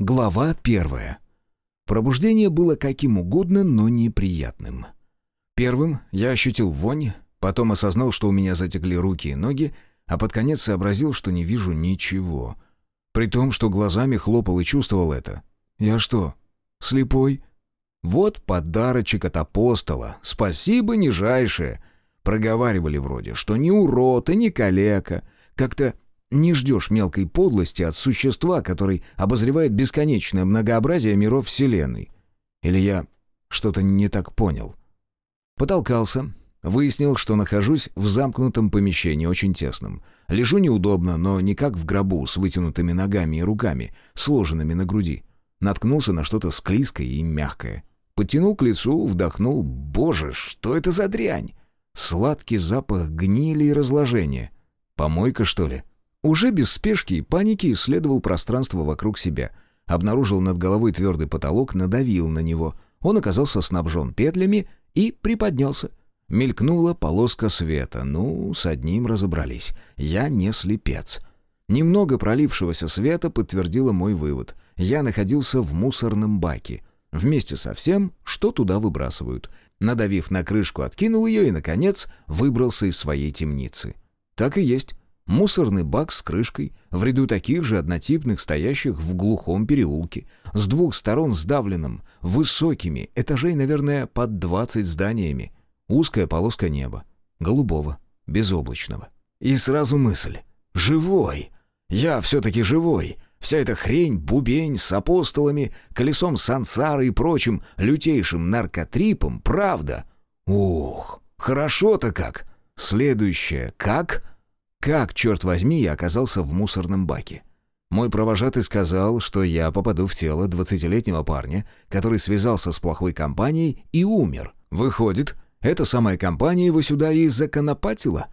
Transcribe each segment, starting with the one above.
Глава первая. Пробуждение было каким угодно, но неприятным. Первым я ощутил вонь, потом осознал, что у меня затекли руки и ноги, а под конец сообразил, что не вижу ничего. При том, что глазами хлопал и чувствовал это. Я что, слепой? Вот подарочек от апостола. Спасибо, нижайшее. Проговаривали вроде, что ни урод и ни калека. Как-то не ждешь мелкой подлости от существа, который обозревает бесконечное многообразие миров Вселенной. Или я что-то не так понял? Потолкался, выяснил, что нахожусь в замкнутом помещении, очень тесном. Лежу неудобно, но не как в гробу, с вытянутыми ногами и руками, сложенными на груди. Наткнулся на что-то склизкое и мягкое. Подтянул к лицу, вдохнул. Боже, что это за дрянь? Сладкий запах гнили и разложения. Помойка, что ли? Уже без спешки и паники исследовал пространство вокруг себя. Обнаружил над головой твердый потолок, надавил на него. Он оказался снабжен петлями и приподнялся. Мелькнула полоска света. Ну, с одним разобрались. Я не слепец. Немного пролившегося света подтвердило мой вывод. Я находился в мусорном баке. Вместе со всем, что туда выбрасывают. Надавив на крышку, откинул ее и, наконец, выбрался из своей темницы. Так и есть. Мусорный бак с крышкой, в ряду таких же однотипных, стоящих в глухом переулке, с двух сторон сдавленным, высокими, этажей, наверное, под двадцать зданиями. Узкая полоска неба, голубого, безоблачного. И сразу мысль. «Живой! Я все-таки живой!» Вся эта хрень, бубень с апостолами, колесом сансары и прочим лютейшим наркотрипом, правда? Ух, хорошо-то как! Следующее «как?» Как, черт возьми, я оказался в мусорном баке? Мой провожатый сказал, что я попаду в тело двадцатилетнего парня, который связался с плохой компанией и умер. Выходит, эта самая компания его сюда и законопатила?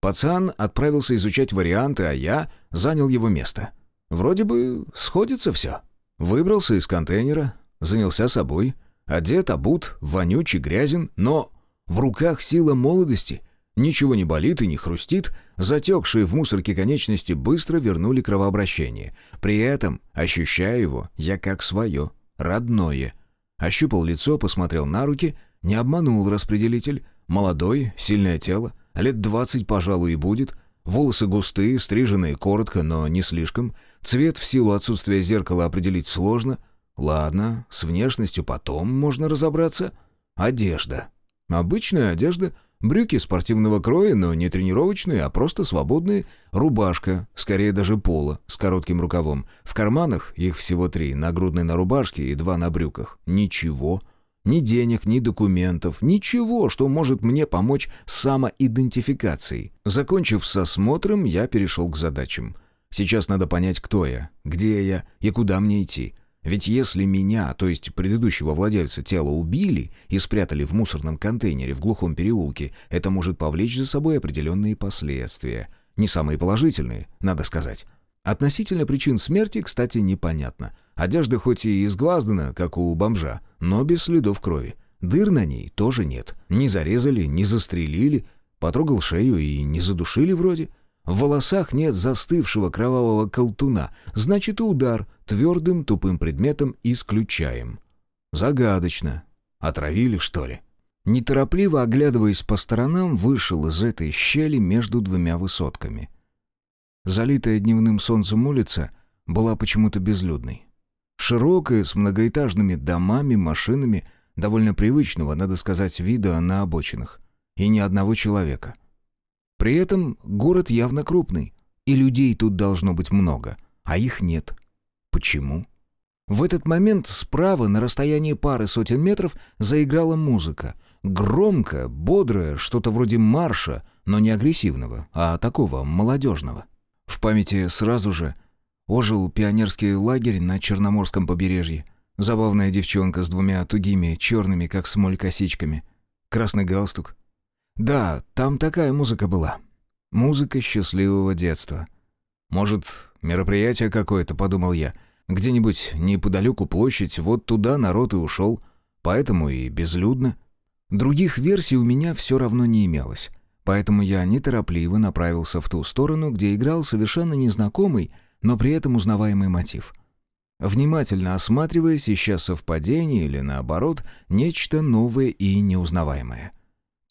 Пацан отправился изучать варианты, а я занял его место. Вроде бы сходится все. Выбрался из контейнера, занялся собой, одет, обут, вонючий, грязен, но в руках сила молодости — Ничего не болит и не хрустит, затекшие в мусорке конечности быстро вернули кровообращение. При этом, ощущая его, я как свое, родное. Ощупал лицо, посмотрел на руки, не обманул распределитель. Молодой, сильное тело, лет двадцать, пожалуй, и будет. Волосы густые, стриженные коротко, но не слишком. Цвет в силу отсутствия зеркала определить сложно. Ладно, с внешностью потом можно разобраться. Одежда. Обычная одежда — Брюки спортивного кроя, но не тренировочные, а просто свободные. Рубашка, скорее даже поло, с коротким рукавом. В карманах их всего три, нагрудный на рубашке и два на брюках. Ничего. Ни денег, ни документов, ничего, что может мне помочь с самоидентификацией. Закончив с осмотром, я перешел к задачам. Сейчас надо понять, кто я, где я и куда мне идти. Ведь если меня, то есть предыдущего владельца тела, убили и спрятали в мусорном контейнере в глухом переулке, это может повлечь за собой определенные последствия. Не самые положительные, надо сказать. Относительно причин смерти, кстати, непонятно. Одежда хоть и изгваздана, как у бомжа, но без следов крови. Дыр на ней тоже нет. Не зарезали, не застрелили. Потрогал шею и не задушили вроде. В волосах нет застывшего кровавого колтуна, значит и удар твердым тупым предметом исключаем. Загадочно. Отравили, что ли? Неторопливо оглядываясь по сторонам, вышел из этой щели между двумя высотками. Залитая дневным солнцем улица была почему-то безлюдной. Широкая, с многоэтажными домами, машинами, довольно привычного, надо сказать, вида на обочинах. И ни одного человека — при этом город явно крупный, и людей тут должно быть много, а их нет. Почему? В этот момент справа, на расстоянии пары сотен метров, заиграла музыка. Громко, бодрое, что-то вроде марша, но не агрессивного, а такого молодежного. В памяти сразу же ожил пионерский лагерь на Черноморском побережье. Забавная девчонка с двумя тугими, черными, как смоль, косичками. Красный галстук, да, там такая музыка была. Музыка счастливого детства. Может, мероприятие какое-то, подумал я. Где-нибудь неподалеку площадь, вот туда народ и ушел. Поэтому и безлюдно. Других версий у меня все равно не имелось. Поэтому я неторопливо направился в ту сторону, где играл совершенно незнакомый, но при этом узнаваемый мотив. внимательно осматриваясь, ища совпадение или, наоборот, нечто новое и неузнаваемое.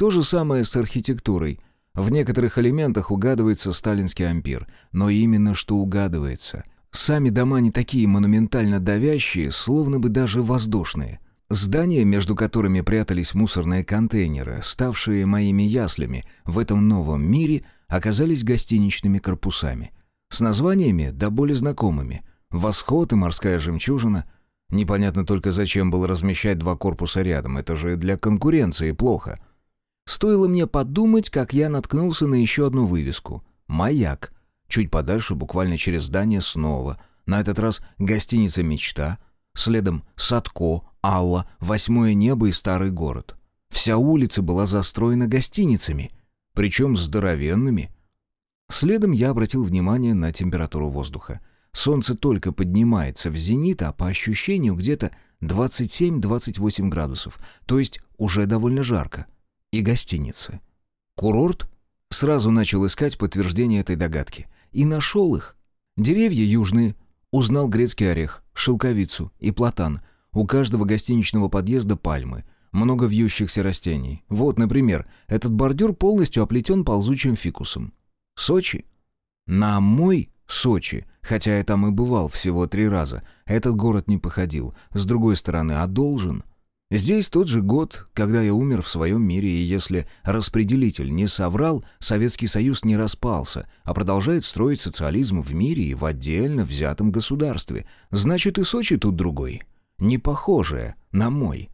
То же самое с архитектурой. В некоторых элементах угадывается сталинский ампир, но именно что угадывается. Сами дома не такие монументально давящие, словно бы даже воздушные. Здания, между которыми прятались мусорные контейнеры, ставшие моими яслями в этом новом мире, оказались гостиничными корпусами. С названиями да более знакомыми. «Восход» и «Морская жемчужина». Непонятно только, зачем было размещать два корпуса рядом, это же для конкуренции плохо. Стоило мне подумать, как я наткнулся на еще одну вывеску. «Маяк». Чуть подальше, буквально через здание, снова. На этот раз гостиница «Мечта», следом «Садко», «Алла», «Восьмое небо» и «Старый город». Вся улица была застроена гостиницами, причем здоровенными. Следом я обратил внимание на температуру воздуха. Солнце только поднимается в зенит, а по ощущению где-то 27-28 градусов, то есть уже довольно жарко. И гостиницы. Курорт? Сразу начал искать подтверждение этой догадки. И нашел их. Деревья южные. Узнал грецкий орех, шелковицу и платан. У каждого гостиничного подъезда пальмы. Много вьющихся растений. Вот, например, этот бордюр полностью оплетен ползучим фикусом. Сочи? На мой Сочи, хотя я там и бывал всего три раза, этот город не походил. С другой стороны, а должен? Здесь тот же год, когда я умер в своем мире, и если распределитель не соврал, Советский Союз не распался, а продолжает строить социализм в мире и в отдельно взятом государстве. Значит, и Сочи тут другой. Не похожее на мой.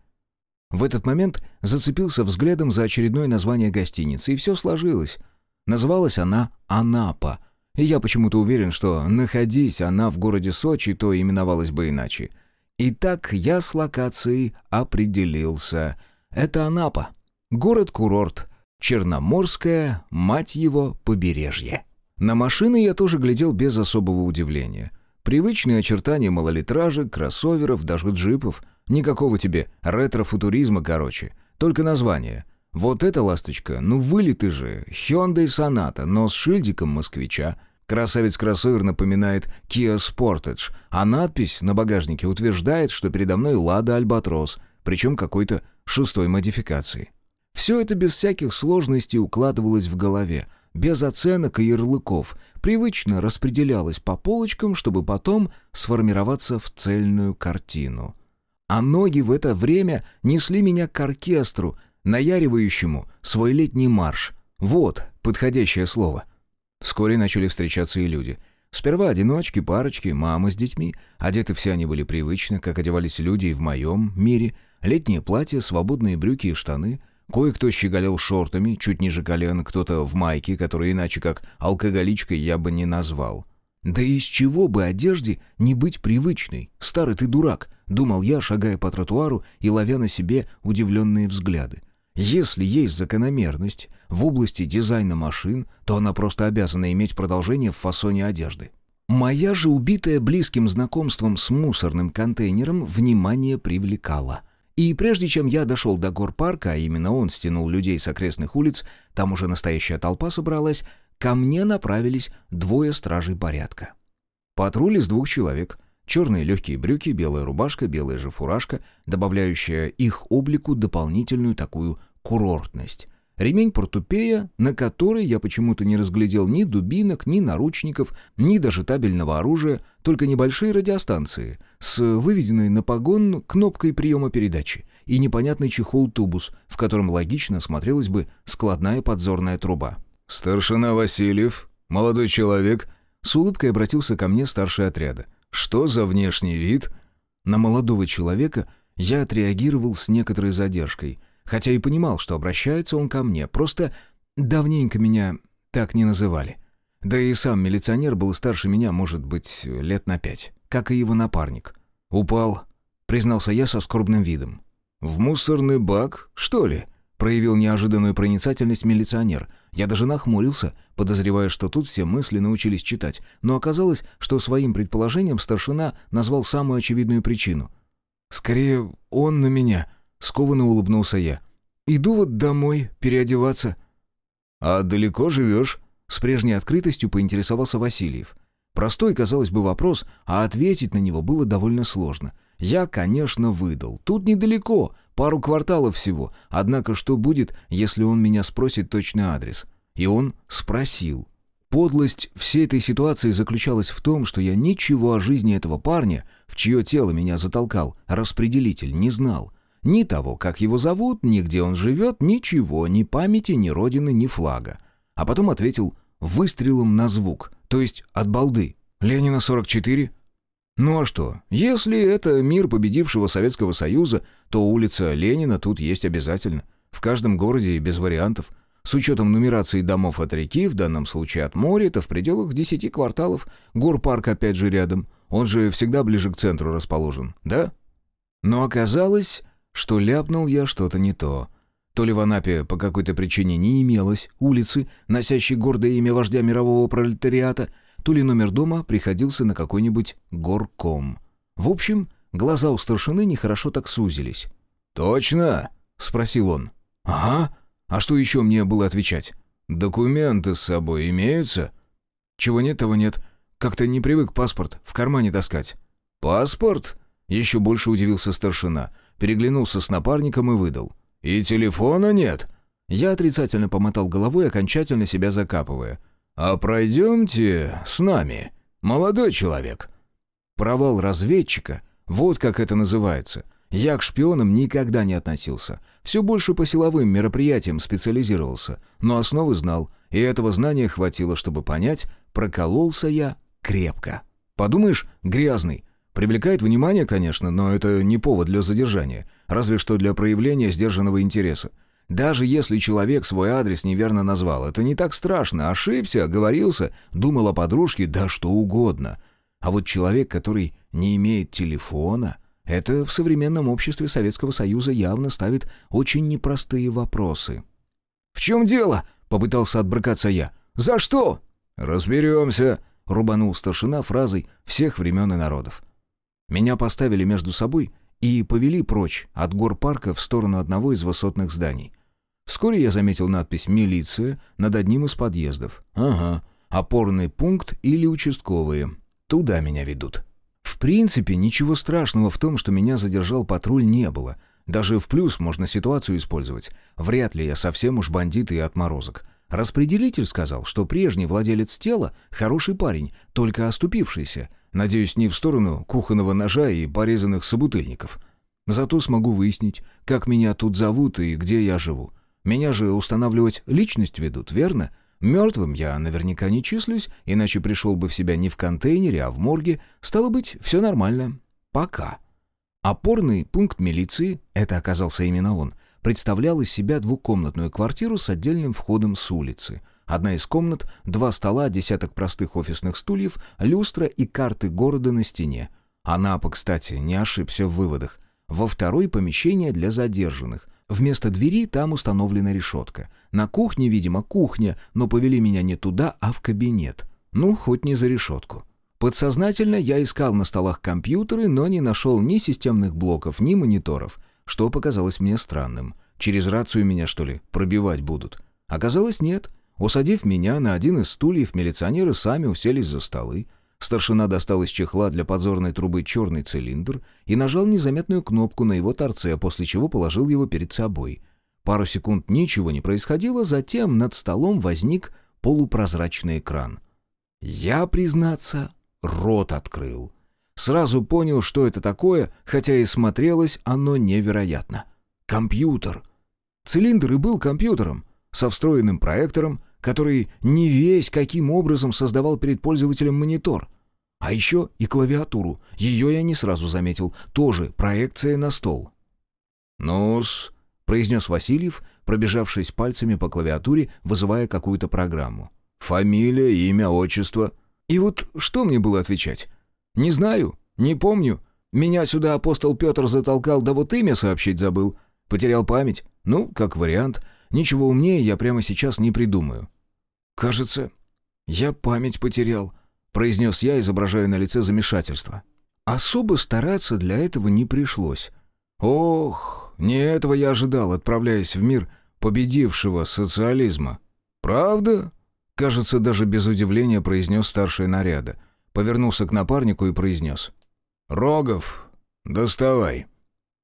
В этот момент зацепился взглядом за очередное название гостиницы, и все сложилось. Называлась она «Анапа», и я почему-то уверен, что, находись она в городе Сочи, то именовалась бы иначе — Итак, я с локацией определился. Это Анапа. Город-курорт. Черноморское, мать его, побережье. На машины я тоже глядел без особого удивления. Привычные очертания малолитражек, кроссоверов, даже джипов. Никакого тебе ретро-футуризма, короче. Только название. Вот эта ласточка, ну вылеты же. Hyundai Sonata, но с шильдиком москвича. Красавец-кроссовер напоминает Kia Sportage, а надпись на багажнике утверждает, что передо мной Лада Альбатрос, причем какой-то шестой модификации. Все это без всяких сложностей укладывалось в голове, без оценок и ярлыков, привычно распределялось по полочкам, чтобы потом сформироваться в цельную картину. А ноги в это время несли меня к оркестру, наяривающему свой летний марш. Вот подходящее слово — Вскоре начали встречаться и люди. Сперва одиночки, парочки, мамы с детьми. Одеты все они были привычно, как одевались люди и в моем мире. Летние платья, свободные брюки и штаны. Кое-кто щеголял шортами, чуть ниже колен, кто-то в майке, которую иначе как алкоголичкой я бы не назвал. «Да из чего бы одежде не быть привычной? Старый ты дурак!» — думал я, шагая по тротуару и ловя на себе удивленные взгляды. Если есть закономерность в области дизайна машин, то она просто обязана иметь продолжение в фасоне одежды. Моя же убитая близким знакомством с мусорным контейнером внимание привлекала. И прежде чем я дошел до горпарка, а именно он стянул людей с окрестных улиц, там уже настоящая толпа собралась, ко мне направились двое стражей порядка. Патруль из двух человек — Черные легкие брюки, белая рубашка, белая же фуражка, добавляющая их облику дополнительную такую курортность. Ремень портупея, на который я почему-то не разглядел ни дубинок, ни наручников, ни даже табельного оружия, только небольшие радиостанции с выведенной на погон кнопкой приема передачи и непонятный чехол-тубус, в котором логично смотрелась бы складная подзорная труба. «Старшина Васильев, молодой человек», — с улыбкой обратился ко мне старший отряда — что за внешний вид?» На молодого человека я отреагировал с некоторой задержкой, хотя и понимал, что обращается он ко мне, просто давненько меня так не называли. Да и сам милиционер был старше меня, может быть, лет на пять, как и его напарник. «Упал», — признался я со скорбным видом. «В мусорный бак, что ли?» Проявил неожиданную проницательность милиционер. Я даже нахмурился, подозревая, что тут все мысли научились читать, но оказалось, что своим предположением старшина назвал самую очевидную причину. «Скорее, он на меня», — скованно улыбнулся я. «Иду вот домой переодеваться». «А далеко живешь?» — с прежней открытостью поинтересовался Васильев. Простой, казалось бы, вопрос, а ответить на него было довольно сложно. Я, конечно, выдал. Тут недалеко, пару кварталов всего. Однако что будет, если он меня спросит точный адрес? И он спросил. Подлость всей этой ситуации заключалась в том, что я ничего о жизни этого парня, в чье тело меня затолкал распределитель, не знал. Ни того, как его зовут, ни где он живет, ничего, ни памяти, ни родины, ни флага. А потом ответил выстрелом на звук, то есть от балды. «Ленина 44?» Ну а что, если это мир победившего Советского Союза, то улица Ленина тут есть обязательно. В каждом городе и без вариантов. С учетом нумерации домов от реки, в данном случае от моря, это в пределах десяти кварталов. Горпарк опять же рядом. Он же всегда ближе к центру расположен, да? Но оказалось, что ляпнул я что-то не то. То ли в Анапе по какой-то причине не имелось улицы, носящей гордое имя вождя мирового пролетариата, то ли номер дома приходился на какой-нибудь горком. В общем, глаза у старшины нехорошо так сузились. «Точно?» — спросил он. «Ага. А что еще мне было отвечать?» «Документы с собой имеются?» «Чего нет, того нет. Как-то не привык паспорт в кармане таскать». «Паспорт?» — еще больше удивился старшина. Переглянулся с напарником и выдал. «И телефона нет?» Я отрицательно помотал головой, окончательно себя закапывая. «А пройдемте с нами, молодой человек». Провал разведчика, вот как это называется. Я к шпионам никогда не относился. Все больше по силовым мероприятиям специализировался, но основы знал, и этого знания хватило, чтобы понять, прокололся я крепко. Подумаешь, грязный. Привлекает внимание, конечно, но это не повод для задержания, разве что для проявления сдержанного интереса. Даже если человек свой адрес неверно назвал, это не так страшно. Ошибся, оговорился, думал о подружке, да что угодно. А вот человек, который не имеет телефона, это в современном обществе Советского Союза явно ставит очень непростые вопросы. «В чем дело?» — попытался отбрыкаться я. «За что?» «Разберемся», — рубанул старшина фразой всех времен и народов. Меня поставили между собой и повели прочь от гор парка в сторону одного из высотных зданий. Вскоре я заметил надпись «Милиция» над одним из подъездов. Ага, опорный пункт или участковые. Туда меня ведут. В принципе, ничего страшного в том, что меня задержал патруль, не было. Даже в плюс можно ситуацию использовать. Вряд ли я совсем уж бандит и отморозок. Распределитель сказал, что прежний владелец тела — хороший парень, только оступившийся. Надеюсь, не в сторону кухонного ножа и порезанных собутыльников. Зато смогу выяснить, как меня тут зовут и где я живу. Меня же устанавливать личность ведут, верно? Мертвым я наверняка не числюсь, иначе пришел бы в себя не в контейнере, а в морге. Стало быть, все нормально. Пока. Опорный пункт милиции, это оказался именно он, представлял из себя двухкомнатную квартиру с отдельным входом с улицы. Одна из комнат, два стола, десяток простых офисных стульев, люстра и карты города на стене. Анапа, кстати, не ошибся в выводах. Во второй помещение для задержанных. Вместо двери там установлена решетка. На кухне, видимо, кухня, но повели меня не туда, а в кабинет. Ну, хоть не за решетку. Подсознательно я искал на столах компьютеры, но не нашел ни системных блоков, ни мониторов, что показалось мне странным. Через рацию меня, что ли, пробивать будут? Оказалось, нет. Усадив меня на один из стульев, милиционеры сами уселись за столы. Старшина достал из чехла для подзорной трубы черный цилиндр и нажал незаметную кнопку на его торце, после чего положил его перед собой. Пару секунд ничего не происходило, затем над столом возник полупрозрачный экран. Я, признаться, рот открыл. Сразу понял, что это такое, хотя и смотрелось оно невероятно. Компьютер. Цилиндр и был компьютером, со встроенным проектором, который не весь каким образом создавал перед пользователем монитор. А еще и клавиатуру. Ее я не сразу заметил. Тоже проекция на стол. «Ну-с», произнес Васильев, пробежавшись пальцами по клавиатуре, вызывая какую-то программу. «Фамилия, имя, отчество». И вот что мне было отвечать? «Не знаю, не помню. Меня сюда апостол Петр затолкал, да вот имя сообщить забыл. Потерял память. Ну, как вариант. Ничего умнее я прямо сейчас не придумаю. «Кажется, я память потерял», — произнес я, изображая на лице замешательство. Особо стараться для этого не пришлось. Ох, не этого я ожидал, отправляясь в мир победившего социализма. «Правда?» — кажется, даже без удивления произнес старший наряда. Повернулся к напарнику и произнес. «Рогов, доставай».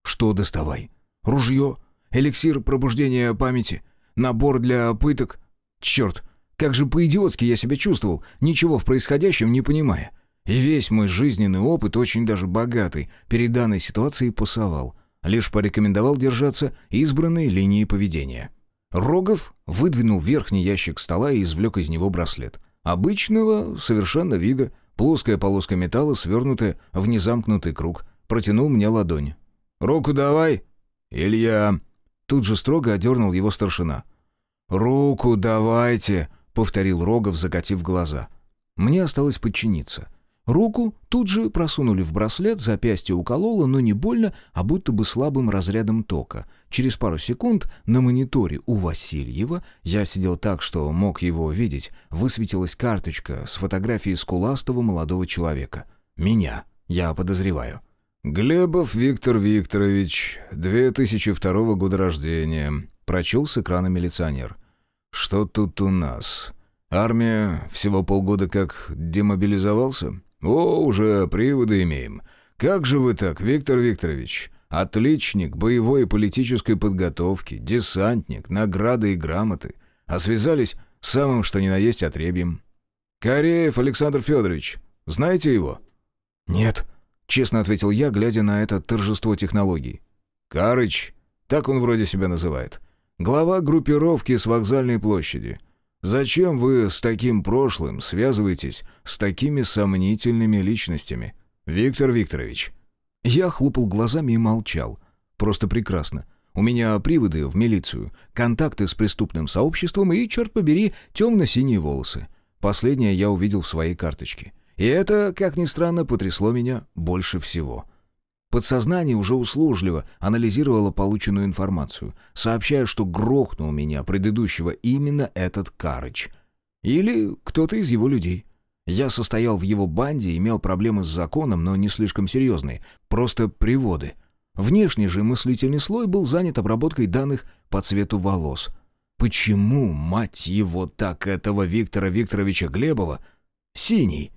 «Что доставай? Ружье? Эликсир пробуждения памяти? Набор для пыток? Черт, как же по-идиотски я себя чувствовал, ничего в происходящем не понимая. И весь мой жизненный опыт, очень даже богатый, перед данной ситуацией пасовал. Лишь порекомендовал держаться избранной линии поведения. Рогов выдвинул верхний ящик стола и извлек из него браслет. Обычного, совершенно вида, плоская полоска металла, свернутая в незамкнутый круг. Протянул мне ладонь. «Руку давай!» «Илья!» Тут же строго одернул его старшина. «Руку давайте!» — повторил Рогов, закатив глаза. Мне осталось подчиниться. Руку тут же просунули в браслет, запястье укололо, но не больно, а будто бы слабым разрядом тока. Через пару секунд на мониторе у Васильева, я сидел так, что мог его видеть, высветилась карточка с фотографией скуластого молодого человека. Меня, я подозреваю. «Глебов Виктор Викторович, 2002 года рождения», — прочел с экрана милиционер. «Что тут у нас? Армия всего полгода как демобилизовался?» «О, уже приводы имеем. Как же вы так, Виктор Викторович? Отличник боевой и политической подготовки, десантник, награды и грамоты. А связались с самым что ни на есть отребьем. Кореев Александр Федорович, знаете его?» «Нет», — честно ответил я, глядя на это торжество технологий. «Карыч, так он вроде себя называет. Глава группировки с вокзальной площади. Зачем вы с таким прошлым связываетесь с такими сомнительными личностями, Виктор Викторович?» Я хлопал глазами и молчал. Просто прекрасно. У меня приводы в милицию, контакты с преступным сообществом и, черт побери, темно-синие волосы. Последнее я увидел в своей карточке. И это, как ни странно, потрясло меня больше всего. Подсознание уже услужливо анализировало полученную информацию, сообщая, что грохнул меня предыдущего именно этот Карыч. Или кто-то из его людей. Я состоял в его банде, имел проблемы с законом, но не слишком серьезные, просто приводы. Внешний же мыслительный слой был занят обработкой данных по цвету волос. Почему, мать его, так этого Виктора Викторовича Глебова, синий?